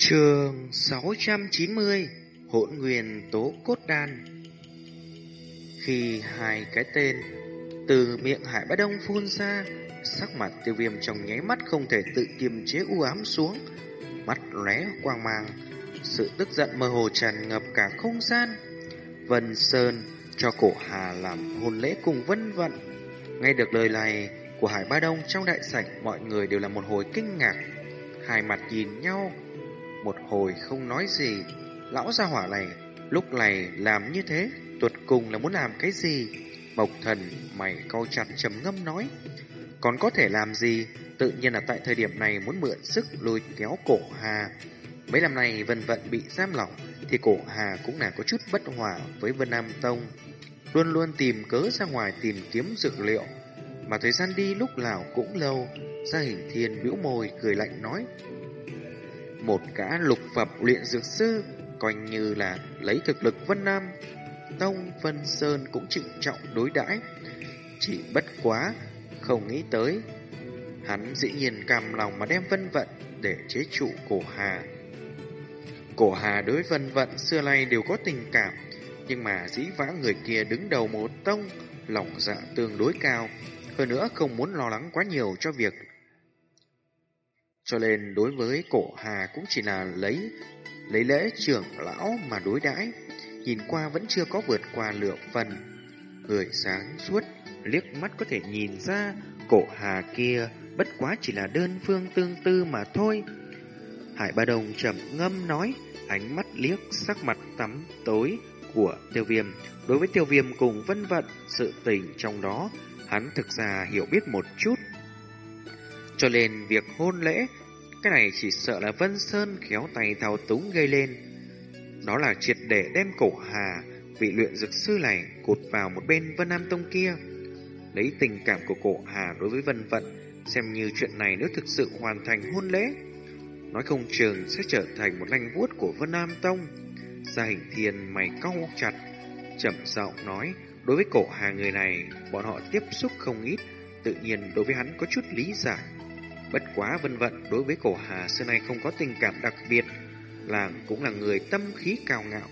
Trường 690 Hỗn Nguyên Tố Cốt Đan Khi hai cái tên từ miệng Hải Bá Đông phun ra, sắc mặt tiêu viêm trong nháy mắt không thể tự kiềm chế u ám xuống, mắt lóe quang mang, sự tức giận mơ hồ tràn ngập cả không gian. Vân Sơn cho cổ Hà làm hôn lễ cùng vân vận. Nghe được lời này của Hải Ba Đông trong đại sảnh, mọi người đều là một hồi kinh ngạc, hai mặt nhìn nhau, một hồi không nói gì. Lão gia hỏa này lúc này làm như thế, tuột cùng là muốn làm cái gì? Mộc thần mày câu chặt trầm ngâm nói, còn có thể làm gì? Tự nhiên là tại thời điểm này muốn mượn sức lôi kéo cổ Hà. Mấy năm nay Vân Vận bị giam lỏng thì cổ Hà cũng là có chút bất hòa với Vân Nam Tông. Luôn luôn tìm cớ ra ngoài tìm kiếm dược liệu. Mà thời gian đi lúc nào cũng lâu. Gia hình thiên bĩu môi cười lạnh nói. Một gã lục phẩm luyện dược sư coi như là lấy thực lực Vân Nam. Tông Vân Sơn cũng trịnh trọng đối đãi Chỉ bất quá không nghĩ tới Hắn dĩ nhiên cam lòng mà đem vân vận để chế trụ cổ hà. Cổ hà đối vân vận xưa nay đều có tình cảm, nhưng mà dĩ vãng người kia đứng đầu một tông, lòng dạ tương đối cao, hơn nữa không muốn lo lắng quá nhiều cho việc. Cho nên đối với cổ hà cũng chỉ là lấy lấy lễ trưởng lão mà đối đãi, nhìn qua vẫn chưa có vượt qua lượng phần. Người sáng suốt, liếc mắt có thể nhìn ra cổ hà kia bất quá chỉ là đơn phương tương tư mà thôi. Hải Ba Đồng trầm ngâm nói, ánh mắt liếc sắc mặt tắm tối của tiêu viêm. Đối với tiêu viêm cùng vân vận, sự tình trong đó, hắn thực ra hiểu biết một chút. Cho nên việc hôn lễ, cái này chỉ sợ là Vân Sơn khéo tay thao túng gây lên. Đó là triệt để đem cổ hà, vị luyện dược sư này cột vào một bên Vân Nam Tông kia. Lấy tình cảm của cổ hà đối với Vân Vận, xem như chuyện này nếu thực sự hoàn thành hôn lễ. Nói không trường sẽ trở thành một lanh vuốt của Vân Nam Tông. Gia hình thiên mày cau chặt, chậm giọng nói, đối với cổ hà người này, bọn họ tiếp xúc không ít, tự nhiên đối với hắn có chút lý giải. Bất quá vân vận đối với cổ hà xưa nay không có tình cảm đặc biệt, làng cũng là người tâm khí cao ngạo.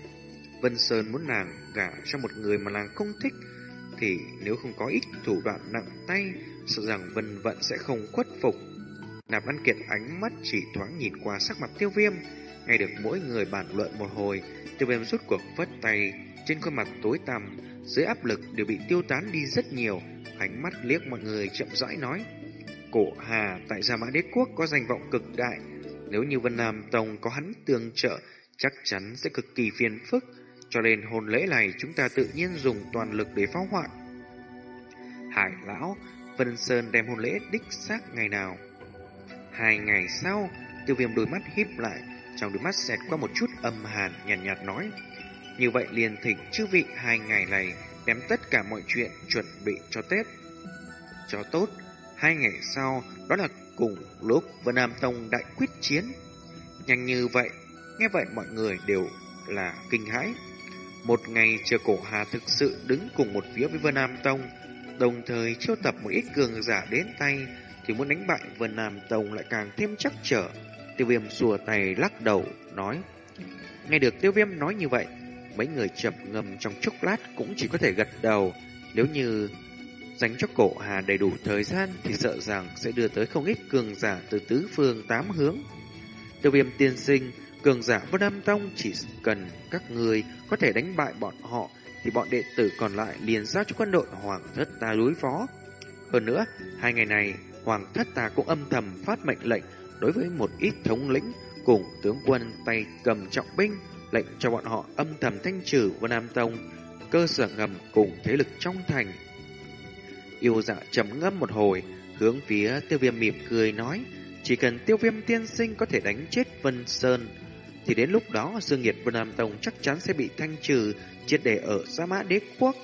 Vân Sơn muốn nàng gả cho một người mà nàng không thích, thì nếu không có ít thủ đoạn nặng tay, sợ rằng Vân Vận sẽ không khuất phục. Nạp Văn Kiệt ánh mắt chỉ thoáng nhìn qua sắc mặt tiêu viêm, nghe được mỗi người bàn luận một hồi, tiêu viêm rút cuộc vất tay, trên khuôn mặt tối tăm, dưới áp lực đều bị tiêu tán đi rất nhiều, ánh mắt liếc mọi người chậm rãi nói. Cổ Hà tại Gia Mã Đế Quốc có danh vọng cực đại, nếu như Vân Nam Tông có hắn tương trợ, chắc chắn sẽ cực kỳ phiền phức, cho nên hôn lễ này chúng ta tự nhiên dùng toàn lực để phá hoại. Hải lão, Vân Sơn đem hôn lễ đích xác ngày nào. Hai ngày sau, tiêu viêm đôi mắt híp lại, trong đôi mắt xẹt qua một chút âm hàn nhàn nhạt, nhạt nói. Như vậy liền thỉnh chư vị hai ngày này đem tất cả mọi chuyện chuẩn bị cho Tết. Cho tốt, hai ngày sau, đó là cùng lúc Vân Nam Tông đại quyết chiến. Nhanh như vậy, nghe vậy mọi người đều là kinh hãi. Một ngày chờ cổ hà thực sự đứng cùng một phía với Vân Nam Tông, đồng thời chiêu tập một ít cường giả đến tay, thì muốn đánh bại Vân Nam Tông lại càng thêm chắc trở. Tiêu viêm xùa tay lắc đầu, nói. Nghe được tiêu viêm nói như vậy, mấy người chập ngầm trong chốc lát cũng chỉ có thể gật đầu. Nếu như dành cho cổ hà đầy đủ thời gian thì sợ rằng sẽ đưa tới không ít cường giả từ tứ phương tám hướng. Tiêu viêm tiên sinh Cường giả vô Nam Tông chỉ cần các người có thể đánh bại bọn họ thì bọn đệ tử còn lại liền giao cho quân đội Hoàng thất ta đối phó. Hơn nữa, hai ngày này Hoàng thất ta cũng âm thầm phát mệnh lệnh đối với một ít thống lĩnh cùng tướng quân tay cầm trọng binh lệnh cho bọn họ âm thầm thanh trừ Vân Nam Tông cơ sở ngầm cùng thế lực trong thành. Yêu dạ trầm ngâm một hồi, hướng phía tiêu viêm mỉm cười nói, chỉ cần tiêu viêm tiên sinh có thể đánh chết Vân Sơn, thì đến lúc đó Dương Nhiệt Vân Nam Tông chắc chắn sẽ bị thanh trừ triệt để ở Sa Mã Đế Quốc.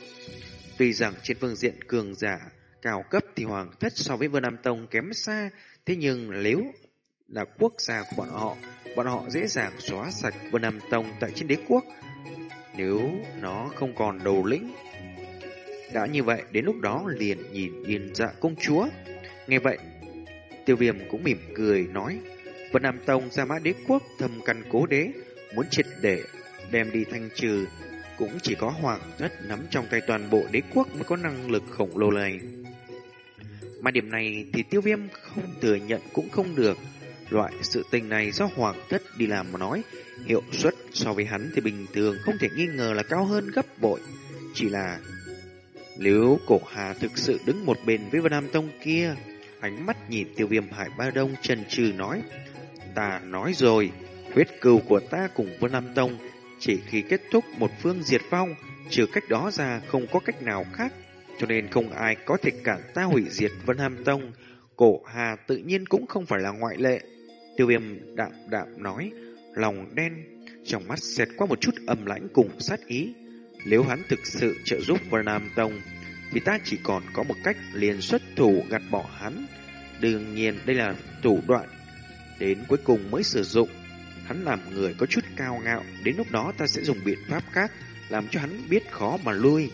Tuy rằng trên phương diện cường giả cao cấp thì Hoàng thất so với Vân Nam Tông kém xa, thế nhưng nếu là quốc gia của bọn họ, bọn họ dễ dàng xóa sạch Vân Nam Tông tại trên đế quốc. Nếu nó không còn đầu lĩnh. Đã như vậy, đến lúc đó liền nhìn yên dạ công chúa. Nghe vậy, tiêu viêm cũng mỉm cười nói, Vân Nam Tông ra mã đế quốc thầm căn cố đế, muốn triệt để đem đi thanh trừ, cũng chỉ có hoàng thất nắm trong tay toàn bộ đế quốc mới có năng lực khổng lồ này. Mà điểm này thì tiêu viêm không thừa nhận cũng không được. Loại sự tình này do hoàng thất đi làm mà nói, hiệu suất so với hắn thì bình thường không thể nghi ngờ là cao hơn gấp bội. Chỉ là nếu cổ hà thực sự đứng một bên với Vân Nam Tông kia, ánh mắt nhìn tiêu viêm hải ba đông trần trừ nói, ta nói rồi, huyết cừu của ta cùng Vân Nam Tông chỉ khi kết thúc một phương diệt vong, trừ cách đó ra không có cách nào khác, cho nên không ai có thể cản ta hủy diệt Vân Nam Tông. Cổ Hà tự nhiên cũng không phải là ngoại lệ. Tiêu viêm đạm đạm nói, lòng đen, trong mắt xẹt qua một chút âm lãnh cùng sát ý. Nếu hắn thực sự trợ giúp Vân Nam Tông, thì ta chỉ còn có một cách liền xuất thủ gạt bỏ hắn. Đương nhiên đây là thủ đoạn, đến cuối cùng mới sử dụng. Hắn làm người có chút cao ngạo, đến lúc đó ta sẽ dùng biện pháp khác, làm cho hắn biết khó mà lui.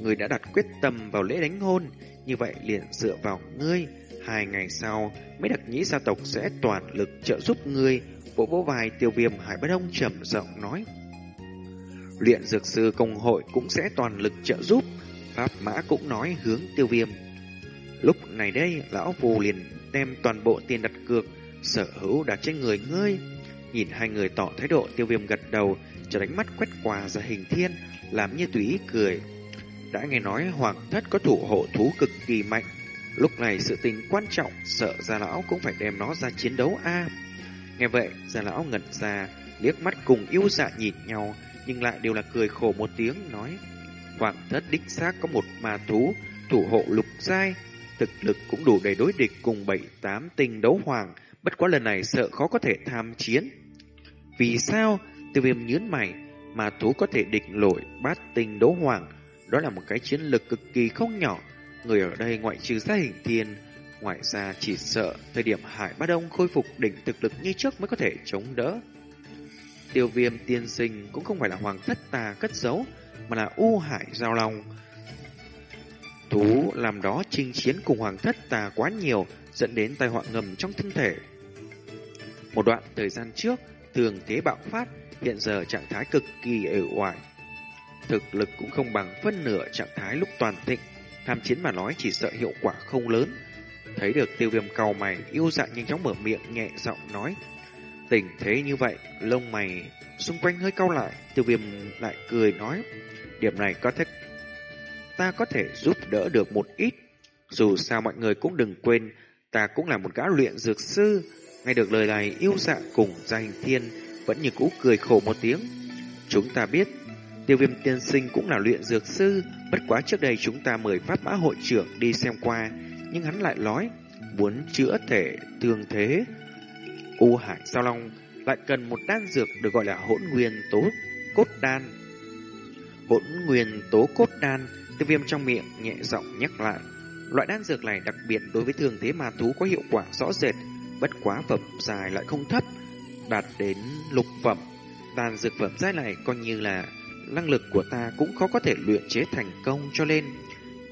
Người đã đặt quyết tâm vào lễ đánh hôn, như vậy liền dựa vào ngươi. Hai ngày sau, mấy đặc nhĩ gia tộc sẽ toàn lực trợ giúp ngươi. Vỗ vỗ vai tiêu viêm Hải Bất Đông trầm giọng nói. Luyện dược sư công hội cũng sẽ toàn lực trợ giúp. Pháp mã cũng nói hướng tiêu viêm. Lúc này đây, lão phù liền đem toàn bộ tiền đặt cược, sở hữu đặt trên người ngươi. Nhìn hai người tỏ thái độ tiêu viêm gật đầu, cho đánh mắt quét qua ra hình thiên, làm như túy cười. Đã nghe nói hoàng thất có thủ hộ thú cực kỳ mạnh, lúc này sự tình quan trọng, sợ gia lão cũng phải đem nó ra chiến đấu a. Nghe vậy, gia lão ngẩn ra, liếc mắt cùng yêu dạ nhìn nhau, nhưng lại đều là cười khổ một tiếng, nói Hoàng thất đích xác có một ma thú, thủ hộ lục giai, thực lực cũng đủ để đối địch cùng bảy tám tinh đấu hoàng, bất quá lần này sợ khó có thể tham chiến. Vì sao? Tiêu viêm nhớn mày, ma thú có thể địch nổi bát tinh đấu hoàng, đó là một cái chiến lực cực kỳ không nhỏ. Người ở đây ngoại trừ gia hình thiên, ngoại ra chỉ sợ thời điểm Hải Bá Đông khôi phục đỉnh thực lực như trước mới có thể chống đỡ. Tiêu viêm tiên sinh cũng không phải là hoàng thất tà cất giấu, mà là u hải giao long. Thú làm đó chinh chiến cùng hoàng thất tà quá nhiều, dẫn đến tai họa ngầm trong thân thể. Một đoạn thời gian trước, thường thế bạo phát, hiện giờ trạng thái cực kỳ ở ngoài. Thực lực cũng không bằng phân nửa trạng thái lúc toàn thịnh, tham chiến mà nói chỉ sợ hiệu quả không lớn. Thấy được tiêu viêm cầu mày, yêu dạ nhanh chóng mở miệng nhẹ giọng nói. Tình thế như vậy, lông mày xung quanh hơi cau lại, tiêu viêm lại cười nói. Điểm này có thể ta có thể giúp đỡ được một ít. Dù sao mọi người cũng đừng quên, ta cũng là một gã luyện dược sư. Nghe được lời này, yêu dạ cùng gia hình thiên vẫn như cũ cười khổ một tiếng. Chúng ta biết, tiêu viêm tiên sinh cũng là luyện dược sư, bất quá trước đây chúng ta mời pháp mã hội trưởng đi xem qua, nhưng hắn lại nói, muốn chữa thể thương thế. U hải sao long lại cần một đan dược được gọi là hỗn nguyên tố cốt đan. Hỗn nguyên tố cốt đan, tiêu viêm trong miệng nhẹ giọng nhắc lại. Loại đan dược này đặc biệt đối với thường thế ma thú có hiệu quả rõ rệt, bất quá phẩm dài lại không thấp, đạt đến lục phẩm. Đan dược phẩm giai này coi như là năng lực của ta cũng khó có thể luyện chế thành công cho nên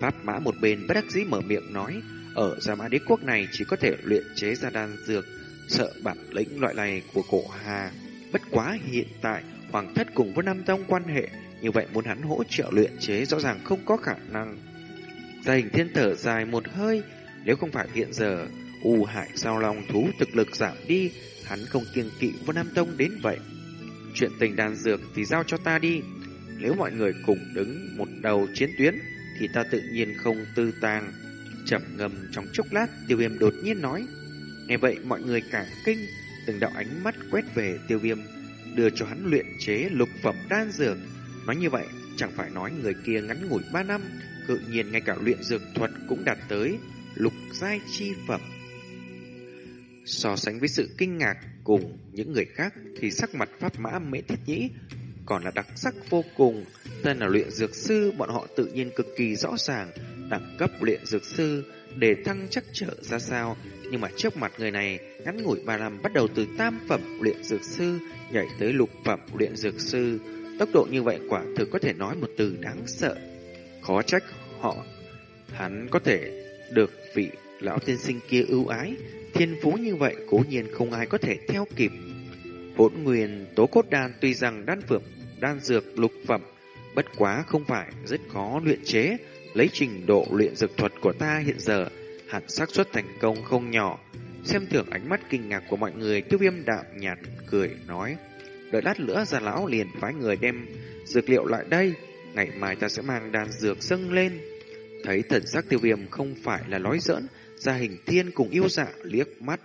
Pháp mã một bên bất đắc dĩ mở miệng nói ở Gia Mã Đế Quốc này chỉ có thể luyện chế ra đan dược sợ bản lĩnh loại này của cổ Hà. Bất quá hiện tại Hoàng thất cùng với Nam Tông quan hệ như vậy muốn hắn hỗ trợ luyện chế rõ ràng không có khả năng. Gia hình thiên thở dài một hơi nếu không phải hiện giờ U hại sao long thú thực lực giảm đi hắn không kiêng kỵ với Nam Tông đến vậy. Chuyện tình đàn dược thì giao cho ta đi. Nếu mọi người cùng đứng một đầu chiến tuyến thì ta tự nhiên không tư tàng. Chậm ngầm trong chốc lát, tiêu viêm đột nhiên nói. Nghe vậy mọi người cả kinh, từng đạo ánh mắt quét về tiêu viêm, đưa cho hắn luyện chế lục phẩm đan dược. Nói như vậy, chẳng phải nói người kia ngắn ngủi 3 năm, tự nhiên ngay cả luyện dược thuật cũng đạt tới lục giai chi phẩm. So sánh với sự kinh ngạc cùng những người khác thì sắc mặt pháp mã mễ thiết nhĩ còn là đặc sắc vô cùng. Tên là luyện dược sư, bọn họ tự nhiên cực kỳ rõ ràng đẳng cấp luyện dược sư để thăng chắc trở ra sao. Nhưng mà trước mặt người này, ngắn ngủi ba năm bắt đầu từ tam phẩm luyện dược sư nhảy tới lục phẩm luyện dược sư. Tốc độ như vậy quả thực có thể nói một từ đáng sợ. Khó trách họ, hắn có thể được vị Lão tiên sinh kia ưu ái, thiên phú như vậy cố nhiên không ai có thể theo kịp. Hỗn nguyên tố cốt đan tuy rằng đan phượng, đan dược lục phẩm, bất quá không phải rất khó luyện chế, lấy trình độ luyện dược thuật của ta hiện giờ, hẳn xác suất thành công không nhỏ. Xem thường ánh mắt kinh ngạc của mọi người, tiêu viêm đạm nhạt cười nói, đợi lát nữa già lão liền phái người đem dược liệu lại đây, ngày mai ta sẽ mang đan dược dâng lên. Thấy thần sắc tiêu viêm không phải là nói giỡn, gia hình thiên cùng yêu dạ liếc mắt,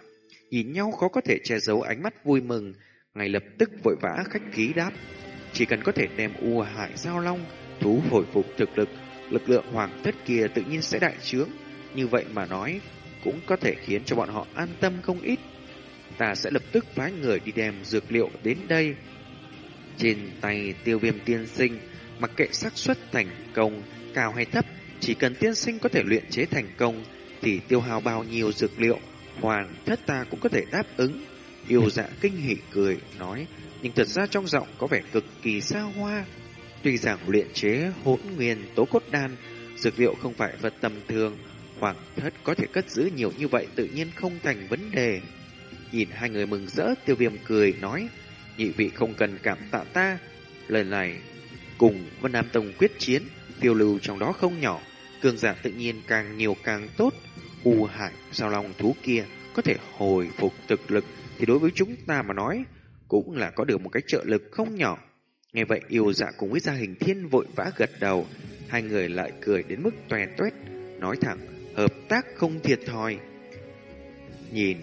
nhìn nhau khó có thể che giấu ánh mắt vui mừng, ngay lập tức vội vã khách khí đáp. Chỉ cần có thể đem u hải giao long, thú hồi phục thực lực, lực lượng hoàng thất kia tự nhiên sẽ đại trướng. Như vậy mà nói, cũng có thể khiến cho bọn họ an tâm không ít. Ta sẽ lập tức phái người đi đem dược liệu đến đây. Trên tay tiêu viêm tiên sinh, mặc kệ xác suất thành công, cao hay thấp, chỉ cần tiên sinh có thể luyện chế thành công, thì tiêu hao bao nhiêu dược liệu, hoàn thất ta cũng có thể đáp ứng. Yêu dạ kinh hỉ cười, nói, nhưng thật ra trong giọng có vẻ cực kỳ xa hoa. Tuy rằng luyện chế hỗn nguyên tố cốt đan, dược liệu không phải vật tầm thường, hoàng thất có thể cất giữ nhiều như vậy tự nhiên không thành vấn đề. Nhìn hai người mừng rỡ, tiêu viêm cười, nói, nhị vị không cần cảm tạ ta. lời này, cùng Vân Nam Tông quyết chiến, tiêu lưu trong đó không nhỏ, cường giả tự nhiên càng nhiều càng tốt. U hại sao lòng thú kia có thể hồi phục thực lực thì đối với chúng ta mà nói cũng là có được một cái trợ lực không nhỏ. Nghe vậy yêu dạ cùng với gia hình thiên vội vã gật đầu, hai người lại cười đến mức tòe toét, nói thẳng, hợp tác không thiệt thòi. Nhìn,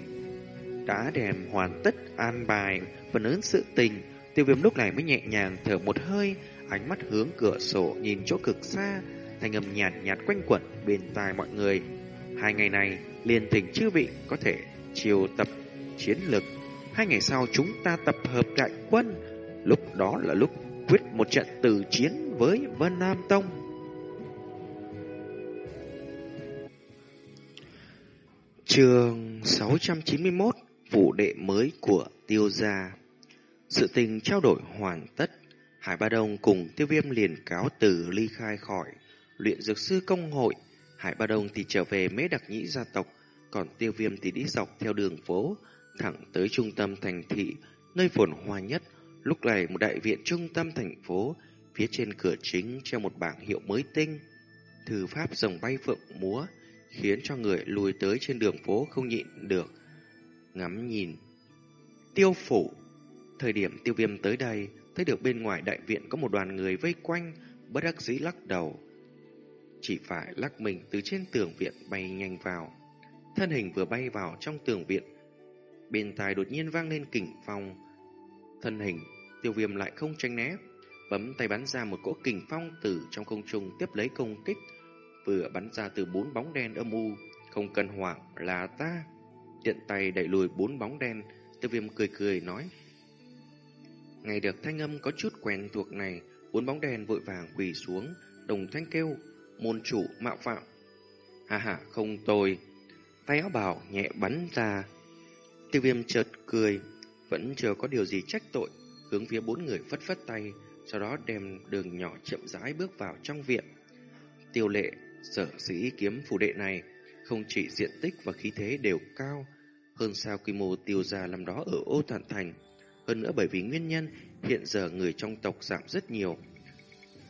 đã đèm hoàn tất an bài phần lớn sự tình, tiêu viêm lúc này mới nhẹ nhàng thở một hơi, ánh mắt hướng cửa sổ nhìn chỗ cực xa, thành âm nhạt nhạt quanh quẩn bên tai mọi người. Hai ngày này, liền tình chư vị có thể chiều tập chiến lực. Hai ngày sau chúng ta tập hợp đại quân, lúc đó là lúc quyết một trận tử chiến với Vân Nam Tông. Trường 691 vụ đệ mới của tiêu gia. Sự tình trao đổi hoàn tất, Hải Ba Đông cùng tiêu viêm liền cáo từ ly khai khỏi. Luyện dược sư công hội, Hải Ba Đông thì trở về mế đặc nhĩ gia tộc, Còn tiêu viêm thì đi dọc theo đường phố, Thẳng tới trung tâm thành thị, Nơi phồn hoa nhất. Lúc này một đại viện trung tâm thành phố, Phía trên cửa chính treo một bảng hiệu mới tinh. Thư pháp rồng bay phượng múa khiến cho người lùi tới trên đường phố không nhịn được. Ngắm nhìn. Tiêu phủ. Thời điểm tiêu viêm tới đây, thấy được bên ngoài đại viện có một đoàn người vây quanh, bất đắc dĩ lắc đầu. Chỉ phải lắc mình từ trên tường viện bay nhanh vào. Thân hình vừa bay vào trong tường viện, bên tai đột nhiên vang lên kình phong. Thân hình, tiêu viêm lại không tranh né, bấm tay bắn ra một cỗ kình phong từ trong không trung tiếp lấy công kích, vừa bắn ra từ bốn bóng đen âm u, không cần hoảng là ta. Tiện tay đẩy lùi bốn bóng đen, tiêu viêm cười cười nói. Ngày được thanh âm có chút quen thuộc này, bốn bóng đen vội vàng quỳ xuống, đồng thanh kêu, môn chủ mạo phạm. Hà hà, không tồi. Tay áo bảo nhẹ bắn ra. Tiêu viêm chợt cười, vẫn chưa có điều gì trách tội, hướng phía bốn người phất phất tay, sau đó đem đường nhỏ chậm rãi bước vào trong viện. Tiêu lệ Sở dĩ kiếm phủ đệ này không chỉ diện tích và khí thế đều cao hơn sao quy mô tiêu gia làm đó ở ô thản thành. Hơn nữa bởi vì nguyên nhân hiện giờ người trong tộc giảm rất nhiều.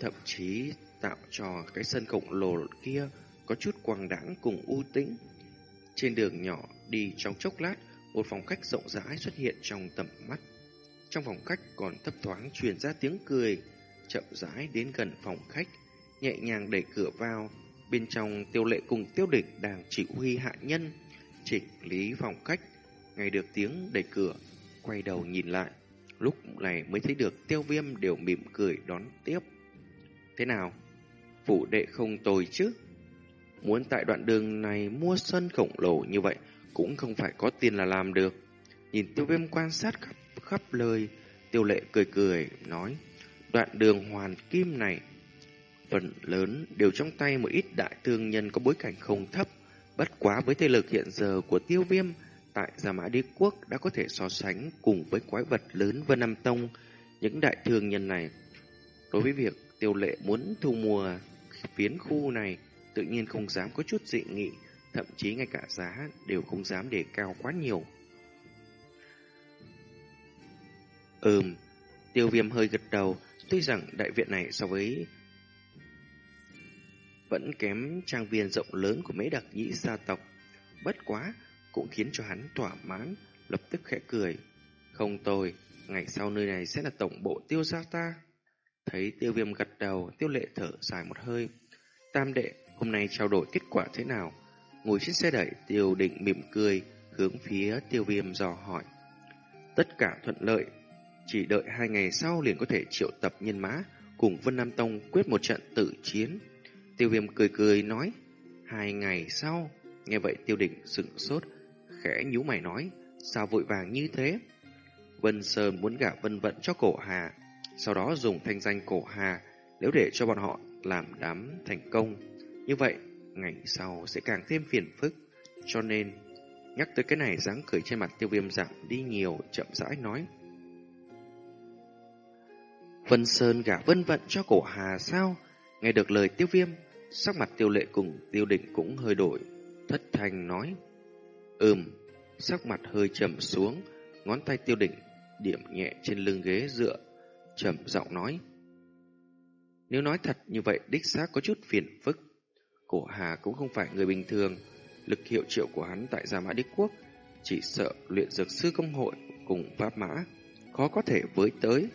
Thậm chí tạo cho cái sân khổng lồ kia có chút quang đãng cùng u tĩnh. Trên đường nhỏ đi trong chốc lát, một phòng khách rộng rãi xuất hiện trong tầm mắt. Trong phòng khách còn thấp thoáng truyền ra tiếng cười, chậm rãi đến gần phòng khách, nhẹ nhàng đẩy cửa vào, Bên trong tiêu lệ cùng tiêu địch đang chỉ huy hạ nhân, chỉnh lý phòng cách ngay được tiếng đẩy cửa, quay đầu nhìn lại. Lúc này mới thấy được tiêu viêm đều mỉm cười đón tiếp. Thế nào? Phủ đệ không tồi chứ? Muốn tại đoạn đường này mua sân khổng lồ như vậy cũng không phải có tiền là làm được. Nhìn tiêu viêm quan sát khắp, khắp lời, tiêu lệ cười cười, nói, đoạn đường hoàn kim này phần lớn đều trong tay một ít đại thương nhân có bối cảnh không thấp. Bất quá với thế lực hiện giờ của tiêu viêm, tại Gia Mã Đế Quốc đã có thể so sánh cùng với quái vật lớn Vân Nam Tông. Những đại thương nhân này, đối với việc tiêu lệ muốn thu mua phiến khu này, tự nhiên không dám có chút dị nghị, thậm chí ngay cả giá đều không dám đề cao quá nhiều. Ừm, tiêu viêm hơi gật đầu, tuy rằng đại viện này so với vẫn kém trang viên rộng lớn của mấy đặc nhĩ gia tộc. Bất quá, cũng khiến cho hắn thỏa mãn, lập tức khẽ cười. Không tồi, ngày sau nơi này sẽ là tổng bộ tiêu gia ta. Thấy tiêu viêm gật đầu, tiêu lệ thở dài một hơi. Tam đệ, hôm nay trao đổi kết quả thế nào? Ngồi trên xe đẩy, tiêu định mỉm cười, hướng phía tiêu viêm dò hỏi. Tất cả thuận lợi, chỉ đợi hai ngày sau liền có thể triệu tập nhân mã, cùng Vân Nam Tông quyết một trận tử chiến. Tiêu viêm cười cười nói, hai ngày sau, nghe vậy tiêu định sửng sốt, khẽ nhíu mày nói, sao vội vàng như thế? Vân Sơn muốn gả Vân Vận cho cổ Hà, sau đó dùng thanh danh cổ Hà, nếu để cho bọn họ làm đám thành công. Như vậy, ngày sau sẽ càng thêm phiền phức, cho nên nhắc tới cái này dáng cười trên mặt tiêu viêm giảm đi nhiều, chậm rãi nói. Vân Sơn gả Vân Vận cho cổ Hà sao? Nghe được lời tiêu viêm, sắc mặt tiêu lệ cùng tiêu định cũng hơi đổi, thất thanh nói. Ừm, sắc mặt hơi trầm xuống, ngón tay tiêu định điểm nhẹ trên lưng ghế dựa, trầm giọng nói. Nếu nói thật như vậy đích xác có chút phiền phức. Cổ Hà cũng không phải người bình thường, lực hiệu triệu của hắn tại Gia Mã Đế Quốc, chỉ sợ luyện dược sư công hội cùng Pháp Mã, khó có thể với tới.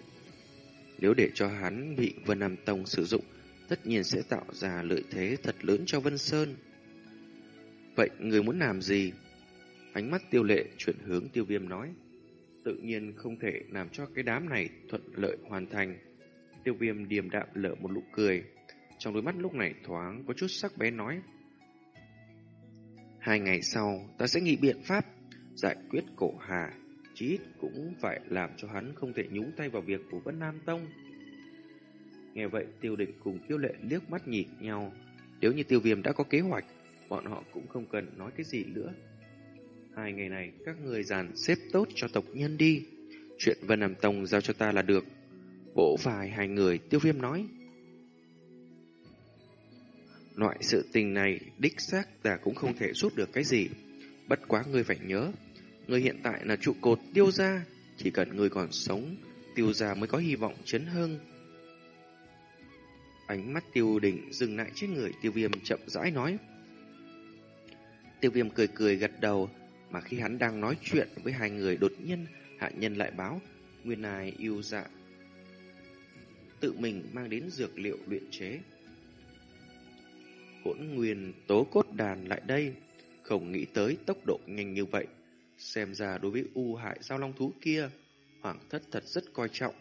Nếu để cho hắn bị Vân Nam Tông sử dụng, tất nhiên sẽ tạo ra lợi thế thật lớn cho Vân Sơn. Vậy người muốn làm gì? Ánh mắt tiêu lệ chuyển hướng tiêu viêm nói. Tự nhiên không thể làm cho cái đám này thuận lợi hoàn thành. Tiêu viêm điềm đạm lỡ một nụ cười. Trong đôi mắt lúc này thoáng có chút sắc bé nói. Hai ngày sau, ta sẽ nghĩ biện pháp giải quyết cổ hà. Chí ít cũng phải làm cho hắn không thể nhúng tay vào việc của Vân Nam Tông. Nghe vậy tiêu địch cùng tiêu lệ liếc mắt nhìn nhau. Nếu như tiêu viêm đã có kế hoạch, bọn họ cũng không cần nói cái gì nữa. Hai ngày này các người dàn xếp tốt cho tộc nhân đi. Chuyện Vân Nam Tông giao cho ta là được. Vỗ vài hai người tiêu viêm nói. Loại sự tình này đích xác ta cũng không thể giúp được cái gì. Bất quá ngươi phải nhớ, ngươi hiện tại là trụ cột tiêu gia, chỉ cần ngươi còn sống, tiêu gia mới có hy vọng chấn hưng. Ánh mắt tiêu đỉnh dừng lại trên người tiêu viêm chậm rãi nói. Tiêu viêm cười cười gật đầu, mà khi hắn đang nói chuyện với hai người đột nhiên, hạ nhân lại báo, nguyên ai yêu dạ. Tự mình mang đến dược liệu luyện chế. Hỗn nguyên tố cốt đàn lại đây, không nghĩ tới tốc độ nhanh như vậy. Xem ra đối với u hại giao long thú kia, hoàng thất thật rất coi trọng.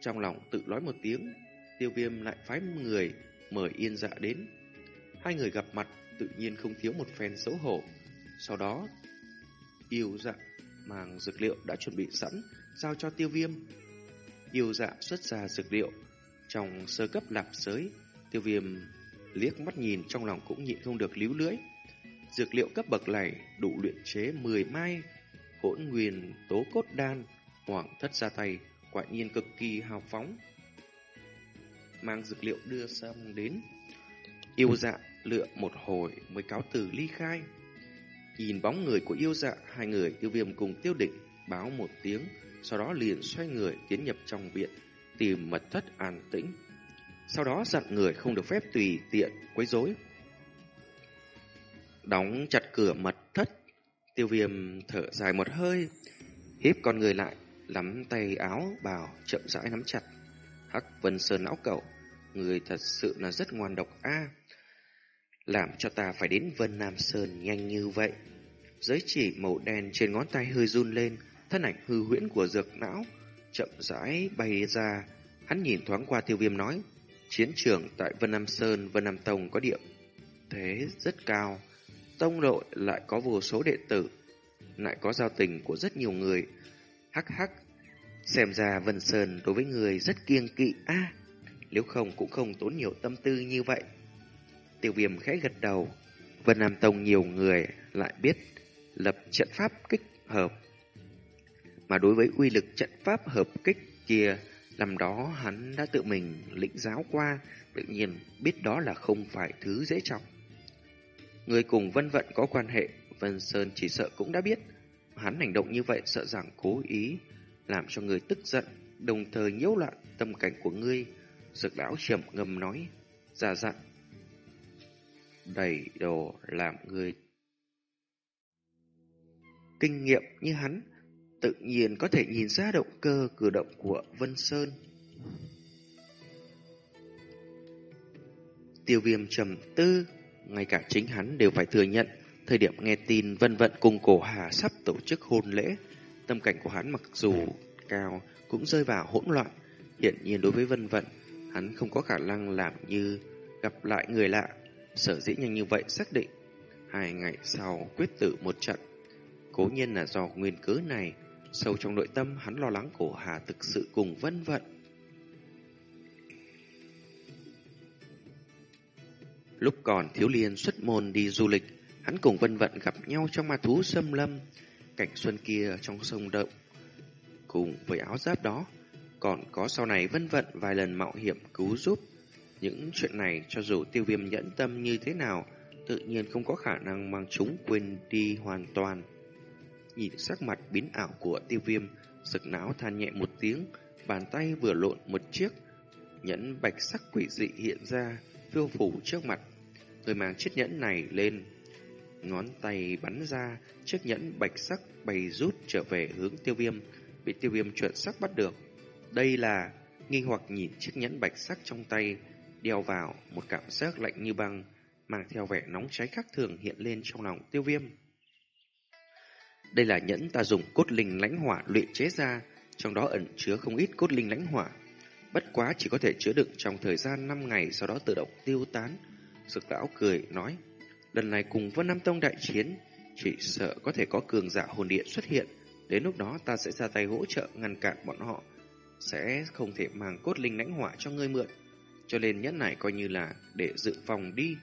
Trong lòng tự nói một tiếng, tiêu viêm lại phái người mời yên dạ đến. Hai người gặp mặt tự nhiên không thiếu một phen xấu hổ. Sau đó, yêu dạ mang dược liệu đã chuẩn bị sẵn, giao cho tiêu viêm. Yêu dạ xuất ra dược liệu. Trong sơ cấp lạp sới, tiêu viêm liếc mắt nhìn trong lòng cũng nhịn không được líu lưỡi. Dược liệu cấp bậc này đủ luyện chế 10 mai, hỗn nguyên tố cốt đan, hoàng thất ra tay, quả nhiên cực kỳ hào phóng. Mang dược liệu đưa xong đến, yêu dạ lựa một hồi mới cáo từ ly khai. Nhìn bóng người của yêu dạ, hai người tiêu viêm cùng tiêu định báo một tiếng, sau đó liền xoay người tiến nhập trong viện, tìm mật thất an tĩnh. Sau đó dặn người không được phép tùy tiện quấy rối. Đóng chặt cửa mật thất, tiêu viêm thở dài một hơi, hiếp con người lại, lắm tay áo bào chậm rãi nắm chặt. Hắc Vân Sơn não cậu, người thật sự là rất ngoan độc a. làm cho ta phải đến Vân Nam Sơn nhanh như vậy. Giới chỉ màu đen trên ngón tay hơi run lên, thân ảnh hư huyễn của dược não chậm rãi bay ra. Hắn nhìn thoáng qua tiêu viêm nói, chiến trường tại Vân Nam Sơn, Vân Nam Tông có địa thế rất cao. Tông đội lại có vô số đệ tử, lại có giao tình của rất nhiều người. Hắc hắc, xem ra Vân Sơn đối với người rất kiêng kỵ a nếu không cũng không tốn nhiều tâm tư như vậy. Tiêu viêm khẽ gật đầu, Vân Nam Tông nhiều người lại biết lập trận pháp kích hợp. Mà đối với uy lực trận pháp hợp kích kia, năm đó hắn đã tự mình lĩnh giáo qua, tự nhiên biết đó là không phải thứ dễ trọng. Người cùng Vân Vận có quan hệ, Vân Sơn chỉ sợ cũng đã biết. Hắn hành động như vậy sợ rằng cố ý làm cho người tức giận, đồng thời nhiễu loạn tâm cảnh của ngươi. Dược lão trầm ngâm nói, ra dặn. Đầy đồ làm người kinh nghiệm như hắn, tự nhiên có thể nhìn ra động cơ cử động của Vân Sơn. Tiêu viêm trầm tư, ngay cả chính hắn đều phải thừa nhận, thời điểm nghe tin Vân Vận cùng cổ hà sắp tổ chức hôn lễ, tâm cảnh của hắn mặc dù cao cũng rơi vào hỗn loạn. Hiện nhiên đối với Vân Vận, hắn không có khả năng làm như gặp lại người lạ, sở dĩ nhanh như vậy xác định. Hai ngày sau quyết tử một trận, cố nhiên là do nguyên cớ này, sâu trong nội tâm hắn lo lắng cổ hà thực sự cùng Vân Vận. Lúc còn thiếu liên xuất môn đi du lịch, hắn cùng Vân Vận gặp nhau trong ma thú xâm lâm, cảnh xuân kia trong sông động. Cùng với áo giáp đó, còn có sau này Vân Vận vài lần mạo hiểm cứu giúp. Những chuyện này cho dù tiêu viêm nhẫn tâm như thế nào, tự nhiên không có khả năng mang chúng quên đi hoàn toàn. Nhìn sắc mặt biến ảo của tiêu viêm, sực não than nhẹ một tiếng, bàn tay vừa lộn một chiếc, nhẫn bạch sắc quỷ dị hiện ra, phiêu phủ trước mặt. Người mang chiếc nhẫn này lên, ngón tay bắn ra, chiếc nhẫn bạch sắc bay rút trở về hướng tiêu viêm, bị tiêu viêm chuẩn sắc bắt được. Đây là nghi hoặc nhìn chiếc nhẫn bạch sắc trong tay, đeo vào một cảm giác lạnh như băng, mang theo vẻ nóng cháy khác thường hiện lên trong lòng tiêu viêm. Đây là nhẫn ta dùng cốt linh lãnh hỏa luyện chế ra, trong đó ẩn chứa không ít cốt linh lãnh hỏa. Bất quá chỉ có thể chứa đựng trong thời gian 5 ngày sau đó tự động tiêu tán. Sực lão cười nói, lần này cùng Vân Nam Tông đại chiến, chỉ sợ có thể có cường giả hồn điện xuất hiện. Đến lúc đó ta sẽ ra tay hỗ trợ ngăn cản bọn họ, sẽ không thể mang cốt linh lãnh hỏa cho ngươi mượn. Cho nên nhẫn này coi như là để dự phòng đi.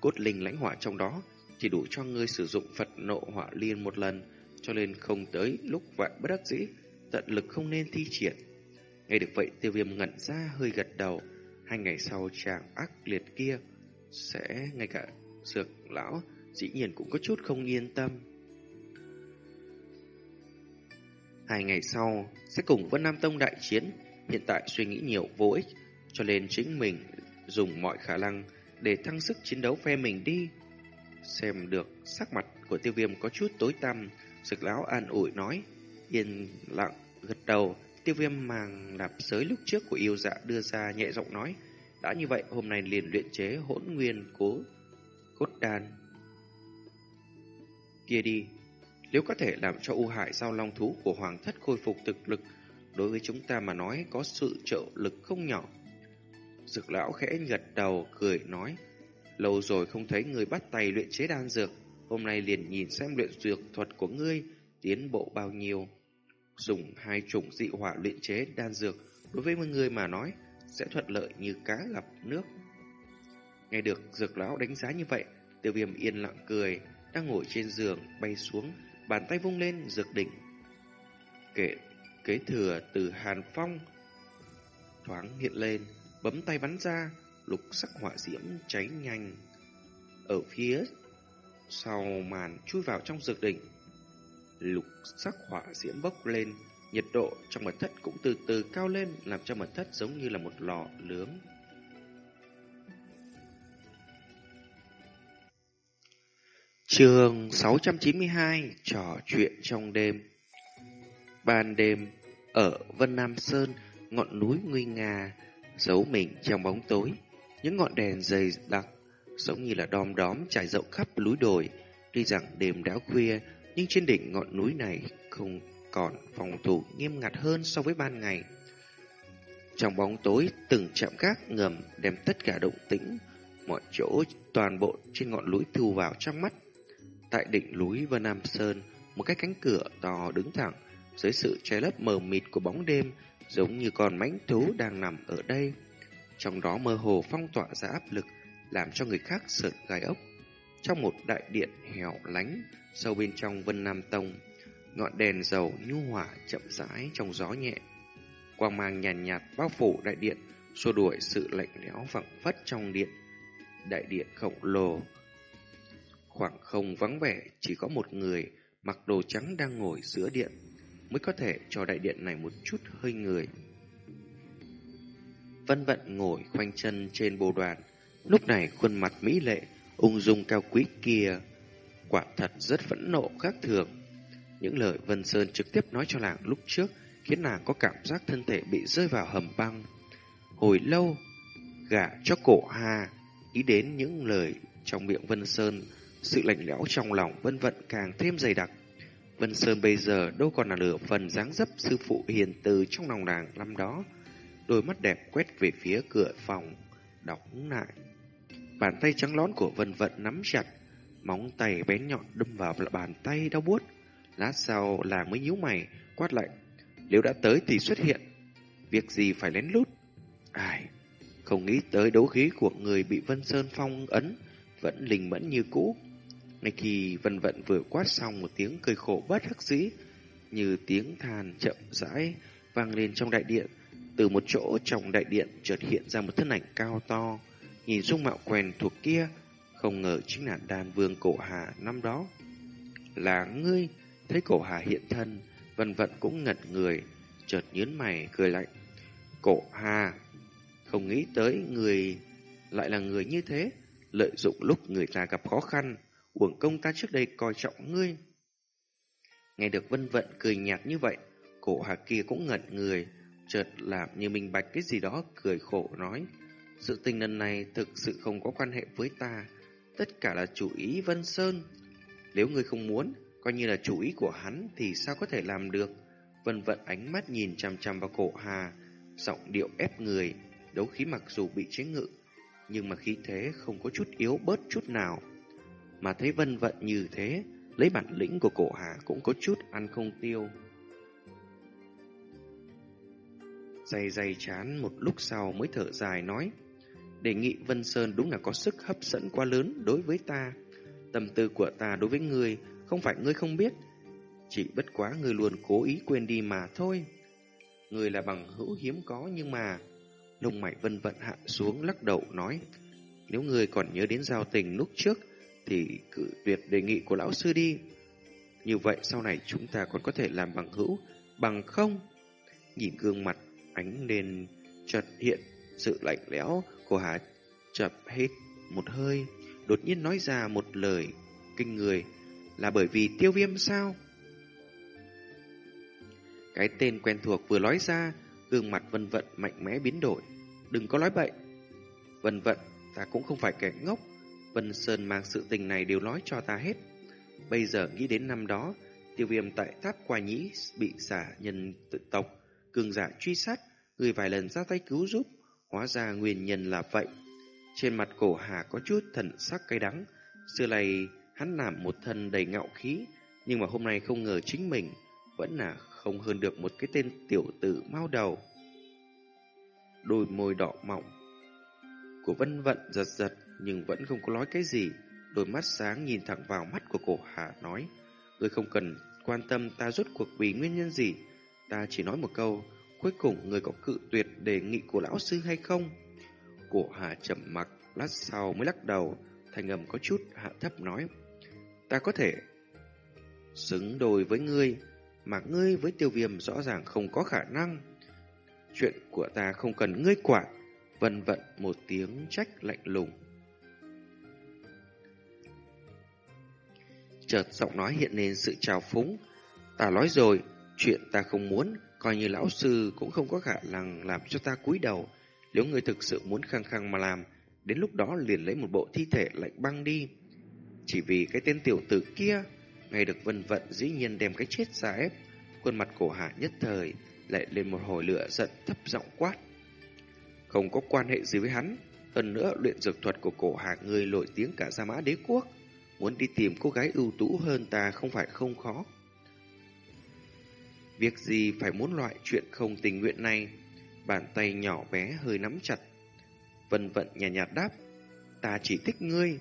Cốt linh lãnh hỏa trong đó chỉ đủ cho ngươi sử dụng Phật nộ hỏa liên một lần, cho nên không tới lúc vạn bất đắc dĩ, tận lực không nên thi triển. Nghe được vậy tiêu viêm ngẩn ra hơi gật đầu, hai ngày sau chàng ác liệt kia sẽ ngay cả dược lão dĩ nhiên cũng có chút không yên tâm. Hai ngày sau sẽ cùng Vân Nam Tông đại chiến, hiện tại suy nghĩ nhiều vô ích, cho nên chính mình dùng mọi khả năng để thăng sức chiến đấu phe mình đi. Xem được sắc mặt của tiêu viêm có chút tối tăm, sực lão an ủi nói, yên lặng gật đầu, tiêu viêm màng lạp sới lúc trước của yêu dạ đưa ra nhẹ giọng nói, đã như vậy hôm nay liền luyện chế hỗn nguyên cố cốt đan. Kia đi, nếu có thể làm cho u hại sao long thú của hoàng thất khôi phục thực lực, đối với chúng ta mà nói có sự trợ lực không nhỏ. Dực lão khẽ gật đầu, cười nói, lâu rồi không thấy người bắt tay luyện chế đan dược, hôm nay liền nhìn xem luyện dược thuật của ngươi tiến bộ bao nhiêu. Dùng hai chủng dị hỏa luyện chế đan dược, đối với một người mà nói, sẽ thuận lợi như cá gặp nước. Nghe được dược lão đánh giá như vậy, tiêu viêm yên lặng cười, đang ngồi trên giường, bay xuống, bàn tay vung lên, dược đỉnh. Kệ, kế thừa từ hàn phong, thoáng hiện lên, bấm tay bắn ra, lục sắc hỏa diễm cháy nhanh. Ở phía sau màn chui vào trong dược đỉnh, lục sắc hỏa diễm bốc lên, nhiệt độ trong mật thất cũng từ từ cao lên, làm cho mật thất giống như là một lò nướng. Trường 692 Trò chuyện trong đêm. Ban đêm, Ở Vân Nam Sơn, Ngọn núi nguy nga Giấu mình trong bóng tối. Những ngọn đèn dày đặc, Giống như là đom đóm trải rộng khắp núi đồi. Tuy rằng đêm đã khuya, Nhưng trên đỉnh ngọn núi này Không còn phòng thủ nghiêm ngặt hơn so với ban ngày. Trong bóng tối, Từng chạm gác ngầm Đem tất cả động tĩnh, Mọi chỗ toàn bộ trên ngọn núi thu vào trong mắt. Tại đỉnh núi Vân Nam Sơn, một cái cánh cửa to đứng thẳng, dưới sự che lấp mờ mịt của bóng đêm, giống như con mãnh thú đang nằm ở đây. Trong đó mơ hồ phong tỏa ra áp lực, làm cho người khác sợn gai ốc. Trong một đại điện hẻo lánh, sâu bên trong Vân Nam Tông, ngọn đèn dầu nhu hỏa chậm rãi trong gió nhẹ. Quang mang nhàn nhạt, nhạt bao phủ đại điện, xua đuổi sự lạnh lẽo phẳng vất trong điện. Đại điện khổng lồ Khoảng không vắng vẻ, chỉ có một người mặc đồ trắng đang ngồi giữa điện, mới có thể cho đại điện này một chút hơi người. Vân vận ngồi khoanh chân trên bồ đoàn, lúc này khuôn mặt mỹ lệ, ung dung cao quý kia, quả thật rất phẫn nộ khác thường. Những lời Vân Sơn trực tiếp nói cho nàng lúc trước khiến nàng có cảm giác thân thể bị rơi vào hầm băng. Hồi lâu, gả cho cổ hà, ý đến những lời trong miệng Vân Sơn, sự lạnh lẽo trong lòng Vân Vận càng thêm dày đặc. Vân Sơn bây giờ đâu còn là nửa phần dáng dấp sư phụ hiền từ trong lòng nàng năm đó. Đôi mắt đẹp quét về phía cửa phòng, đóng lại. Bàn tay trắng lón của Vân Vận nắm chặt, móng tay bén nhọn đâm vào bàn tay đau buốt. Lát sau là mới nhíu mày, quát lạnh. Nếu đã tới thì xuất hiện, việc gì phải lén lút. Ai, không nghĩ tới đấu khí của người bị Vân Sơn Phong ấn, vẫn linh mẫn như cũ. Ngay khi Vân Vận vừa quát xong một tiếng cười khổ bất hắc dĩ, như tiếng than chậm rãi vang lên trong đại điện, từ một chỗ trong đại điện chợt hiện ra một thân ảnh cao to, nhìn dung mạo quen thuộc kia, không ngờ chính là đàn vương cổ hà năm đó. Là ngươi, thấy cổ hà hiện thân, Vân Vận cũng ngẩn người, chợt nhớn mày cười lạnh. Cổ hà, không nghĩ tới người lại là người như thế, lợi dụng lúc người ta gặp khó khăn, uổng công ta trước đây coi trọng ngươi. Nghe được Vân Vận cười nhạt như vậy, cổ hà kia cũng ngẩn người, chợt làm như minh bạch cái gì đó, cười khổ nói. Sự tình lần này thực sự không có quan hệ với ta, tất cả là chủ ý Vân Sơn. Nếu ngươi không muốn, coi như là chủ ý của hắn thì sao có thể làm được? Vân vận ánh mắt nhìn chằm chằm vào cổ Hà, giọng điệu ép người, đấu khí mặc dù bị chế ngự, nhưng mà khí thế không có chút yếu bớt chút nào. Mà thấy vân vận như thế, lấy bản lĩnh của cổ Hà cũng có chút ăn không tiêu. Dày dày chán một lúc sau mới thở dài nói, đề nghị Vân Sơn đúng là có sức hấp dẫn quá lớn đối với ta. Tâm tư của ta đối với ngươi không phải ngươi không biết, chỉ bất quá ngươi luôn cố ý quên đi mà thôi. Ngươi là bằng hữu hiếm có nhưng mà... Lông mày vân vận hạ xuống lắc đầu nói, nếu ngươi còn nhớ đến giao tình lúc trước, thì cử tuyệt đề nghị của lão sư đi. Như vậy sau này chúng ta còn có thể làm bằng hữu, bằng không? Nhìn gương mặt ánh lên chợt hiện sự lạnh lẽo của Hà chập hết một hơi, đột nhiên nói ra một lời kinh người là bởi vì tiêu viêm sao? Cái tên quen thuộc vừa nói ra, gương mặt vân vận mạnh mẽ biến đổi. Đừng có nói bậy. Vân vận, ta cũng không phải kẻ ngốc. Vân Sơn mang sự tình này đều nói cho ta hết. Bây giờ nghĩ đến năm đó, tiêu viêm tại tháp qua nhĩ bị giả nhân tự tộc, cường giả truy sát, người vài lần ra tay cứu giúp, hóa ra nguyên nhân là vậy. Trên mặt cổ Hà có chút thần sắc cay đắng, xưa này hắn làm một thân đầy ngạo khí, nhưng mà hôm nay không ngờ chính mình vẫn là không hơn được một cái tên tiểu tử mau đầu. Đôi môi đỏ mỏng của Vân Vận giật giật nhưng vẫn không có nói cái gì. Đôi mắt sáng nhìn thẳng vào mắt của cổ Hà nói, Ngươi không cần quan tâm ta rốt cuộc vì nguyên nhân gì. Ta chỉ nói một câu, cuối cùng người có cự tuyệt đề nghị của lão sư hay không? Cổ Hà chậm mặc, lát sau mới lắc đầu, thành âm có chút hạ thấp nói. Ta có thể xứng đôi với ngươi, mà ngươi với tiêu viêm rõ ràng không có khả năng. Chuyện của ta không cần ngươi quản, vân vận một tiếng trách lạnh lùng. Chợt giọng nói hiện lên sự trào phúng. Ta nói rồi, chuyện ta không muốn, coi như lão sư cũng không có khả năng làm cho ta cúi đầu. Nếu người thực sự muốn khăng khăng mà làm, đến lúc đó liền lấy một bộ thi thể lạnh băng đi. Chỉ vì cái tên tiểu tử kia, ngay được vân vận dĩ nhiên đem cái chết ra ép, khuôn mặt cổ hạ nhất thời lại lên một hồi lửa giận thấp giọng quát. Không có quan hệ gì với hắn, hơn nữa luyện dược thuật của cổ hạ người nổi tiếng cả Gia Mã Đế Quốc, muốn đi tìm cô gái ưu tú hơn ta không phải không khó. Việc gì phải muốn loại chuyện không tình nguyện này, bàn tay nhỏ bé hơi nắm chặt. Vân vận nhạt nhạt đáp, ta chỉ thích ngươi.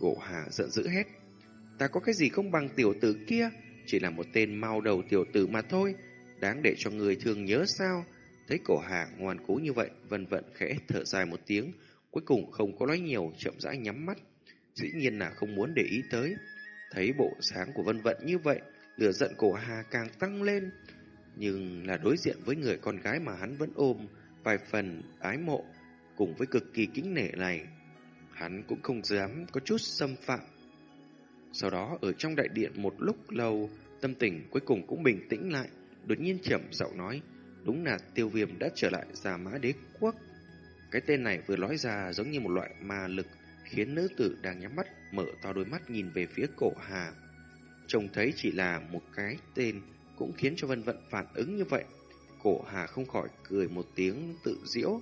Cổ hà giận dữ hết. Ta có cái gì không bằng tiểu tử kia, chỉ là một tên mau đầu tiểu tử mà thôi, đáng để cho người thường nhớ sao. Thấy cổ hà ngoan cố như vậy, vân vận khẽ thở dài một tiếng, cuối cùng không có nói nhiều, chậm rãi nhắm mắt dĩ nhiên là không muốn để ý tới. Thấy bộ sáng của vân vận như vậy, lửa giận cổ Hà càng tăng lên. Nhưng là đối diện với người con gái mà hắn vẫn ôm vài phần ái mộ, cùng với cực kỳ kính nể này, hắn cũng không dám có chút xâm phạm. Sau đó ở trong đại điện một lúc lâu, tâm tình cuối cùng cũng bình tĩnh lại, đột nhiên chậm giọng nói, đúng là tiêu viêm đã trở lại già mã đế quốc. Cái tên này vừa nói ra giống như một loại ma lực, khiến nữ tử đang nhắm mắt mở to đôi mắt nhìn về phía cổ hà. Trông thấy chỉ là một cái tên cũng khiến cho vân vận phản ứng như vậy. Cổ hà không khỏi cười một tiếng tự diễu,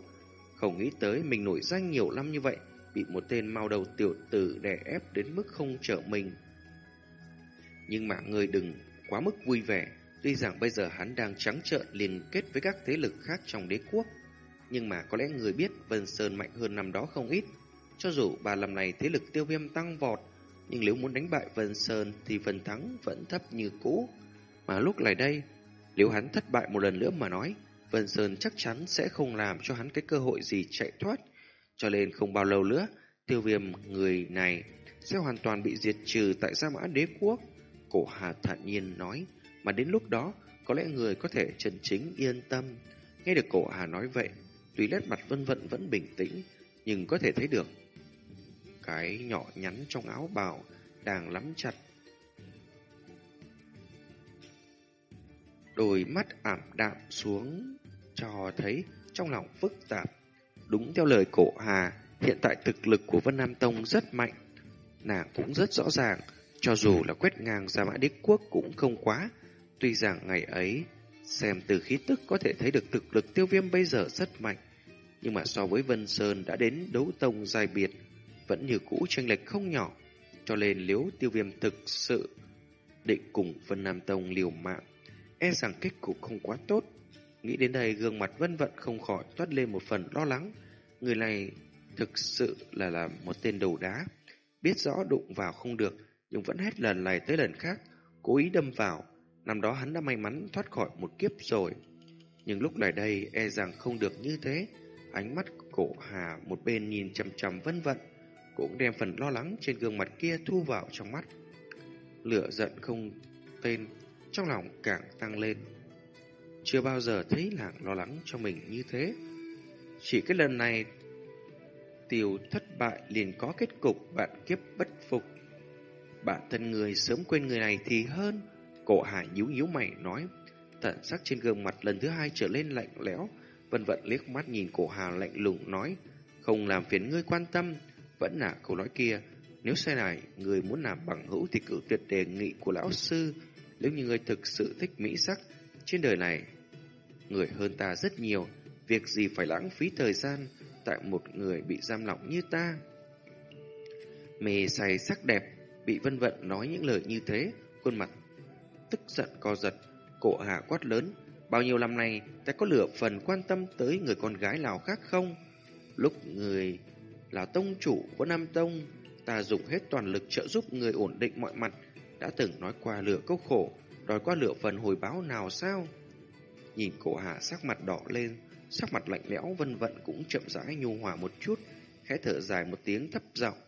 không nghĩ tới mình nổi danh nhiều năm như vậy, bị một tên mau đầu tiểu tử đè ép đến mức không trở mình. Nhưng mà người đừng quá mức vui vẻ, tuy rằng bây giờ hắn đang trắng trợn liên kết với các thế lực khác trong đế quốc, nhưng mà có lẽ người biết Vân Sơn mạnh hơn năm đó không ít. Cho dù ba năm này thế lực tiêu viêm tăng vọt, nhưng nếu muốn đánh bại Vân Sơn thì phần thắng vẫn thấp như cũ. Mà lúc này đây, nếu hắn thất bại một lần nữa mà nói, Vân Sơn chắc chắn sẽ không làm cho hắn cái cơ hội gì chạy thoát. Cho nên không bao lâu nữa, tiêu viêm người này sẽ hoàn toàn bị diệt trừ tại Gia Mã Đế Quốc. Cổ Hà thản nhiên nói, mà đến lúc đó, có lẽ người có thể chân chính yên tâm. Nghe được cổ Hà nói vậy, tuy nét mặt vân vận vẫn bình tĩnh, nhưng có thể thấy được cái nhỏ nhắn trong áo bào đang lắm chặt. Đôi mắt ảm đạm xuống cho thấy trong lòng phức tạp. Đúng theo lời cổ Hà, hiện tại thực lực của Vân Nam Tông rất mạnh. Nàng cũng rất rõ ràng, cho dù là quét ngang ra mã đế quốc cũng không quá. Tuy rằng ngày ấy, xem từ khí tức có thể thấy được thực lực tiêu viêm bây giờ rất mạnh. Nhưng mà so với Vân Sơn đã đến đấu tông dài biệt, vẫn như cũ tranh lệch không nhỏ. Cho nên nếu tiêu viêm thực sự định cùng Vân Nam Tông liều mạng, e rằng kết cục không quá tốt. Nghĩ đến đây gương mặt vân vận không khỏi toát lên một phần lo lắng. Người này thực sự là là một tên đầu đá. Biết rõ đụng vào không được, nhưng vẫn hết lần này tới lần khác, cố ý đâm vào. Năm đó hắn đã may mắn thoát khỏi một kiếp rồi. Nhưng lúc này đây e rằng không được như thế. Ánh mắt cổ hà một bên nhìn chầm chầm vân vận, cũng đem phần lo lắng trên gương mặt kia thu vào trong mắt. Lửa giận không tên, trong lòng càng tăng lên. Chưa bao giờ thấy nàng lo lắng cho mình như thế. Chỉ cái lần này, tiêu thất bại liền có kết cục bạn kiếp bất phục. Bản thân người sớm quên người này thì hơn. Cổ hải nhíu nhíu mày nói, tận sắc trên gương mặt lần thứ hai trở lên lạnh lẽo. Vân vận liếc mắt nhìn cổ hà lạnh lùng nói, không làm phiền ngươi quan tâm, vẫn là câu nói kia. Nếu sai này, người muốn làm bằng hữu thì cử tuyệt đề nghị của lão sư. Nếu như người thực sự thích mỹ sắc, trên đời này, người hơn ta rất nhiều, việc gì phải lãng phí thời gian tại một người bị giam lỏng như ta. Mê say sắc đẹp, bị vân vận nói những lời như thế, khuôn mặt tức giận co giật, cổ hạ quát lớn. Bao nhiêu năm nay, ta có lửa phần quan tâm tới người con gái nào khác không? Lúc người là tông chủ của Nam Tông, ta dùng hết toàn lực trợ giúp người ổn định mọi mặt, đã từng nói qua lửa câu khổ, đòi qua lửa phần hồi báo nào sao? Nhìn cổ hạ sắc mặt đỏ lên, sắc mặt lạnh lẽo vân vận cũng chậm rãi nhu hòa một chút, khẽ thở dài một tiếng thấp giọng.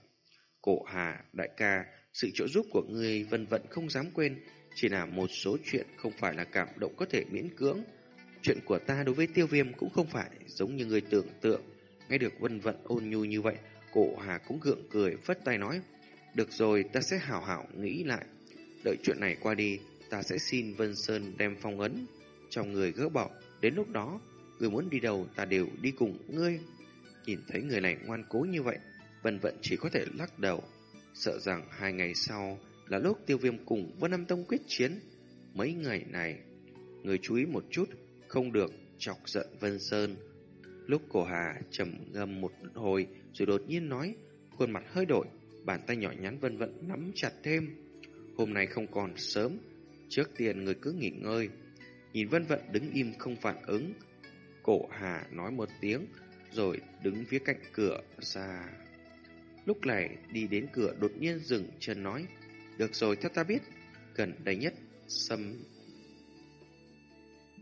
Cổ hà, đại ca, sự trợ giúp của người vân vận không dám quên, chỉ là một số chuyện không phải là cảm động có thể miễn cưỡng. Chuyện của ta đối với tiêu viêm cũng không phải giống như người tưởng tượng. Nghe được vân vận ôn nhu như vậy, cổ hà cũng gượng cười, phất tay nói. Được rồi, ta sẽ hảo hảo nghĩ lại. Đợi chuyện này qua đi, ta sẽ xin Vân Sơn đem phong ấn trong người gỡ bỏ. Đến lúc đó, người muốn đi đâu ta đều đi cùng ngươi. Nhìn thấy người này ngoan cố như vậy, Vân Vận chỉ có thể lắc đầu. Sợ rằng hai ngày sau là lúc tiêu viêm cùng Vân Nam Tông quyết chiến. Mấy ngày này, người chú ý một chút, không được chọc giận Vân Sơn. Lúc cổ hà trầm ngâm một hồi rồi đột nhiên nói, khuôn mặt hơi đổi, bàn tay nhỏ nhắn vân vận nắm chặt thêm. Hôm nay không còn sớm, trước tiên người cứ nghỉ ngơi. Nhìn vân vận đứng im không phản ứng. Cổ hà nói một tiếng, rồi đứng phía cạnh cửa ra. Lúc này đi đến cửa đột nhiên dừng chân nói, được rồi theo ta biết, gần đây nhất xâm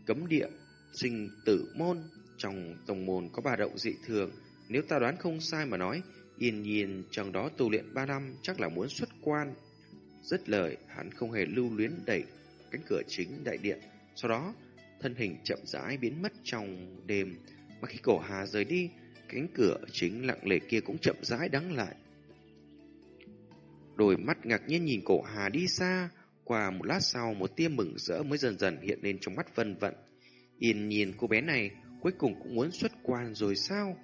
cấm địa sinh tử môn trong tổng môn có ba động dị thường nếu ta đoán không sai mà nói Yên nhiên trong đó tu luyện 3 năm chắc là muốn xuất quan. Rất lời, hắn không hề lưu luyến đẩy cánh cửa chính đại điện. Sau đó, thân hình chậm rãi biến mất trong đêm. Mà khi cổ hà rời đi, cánh cửa chính lặng lẽ kia cũng chậm rãi đắng lại. Đôi mắt ngạc nhiên nhìn cổ hà đi xa, qua một lát sau một tia mừng rỡ mới dần dần hiện lên trong mắt vân vận. Yên nhìn cô bé này cuối cùng cũng muốn xuất quan rồi sao?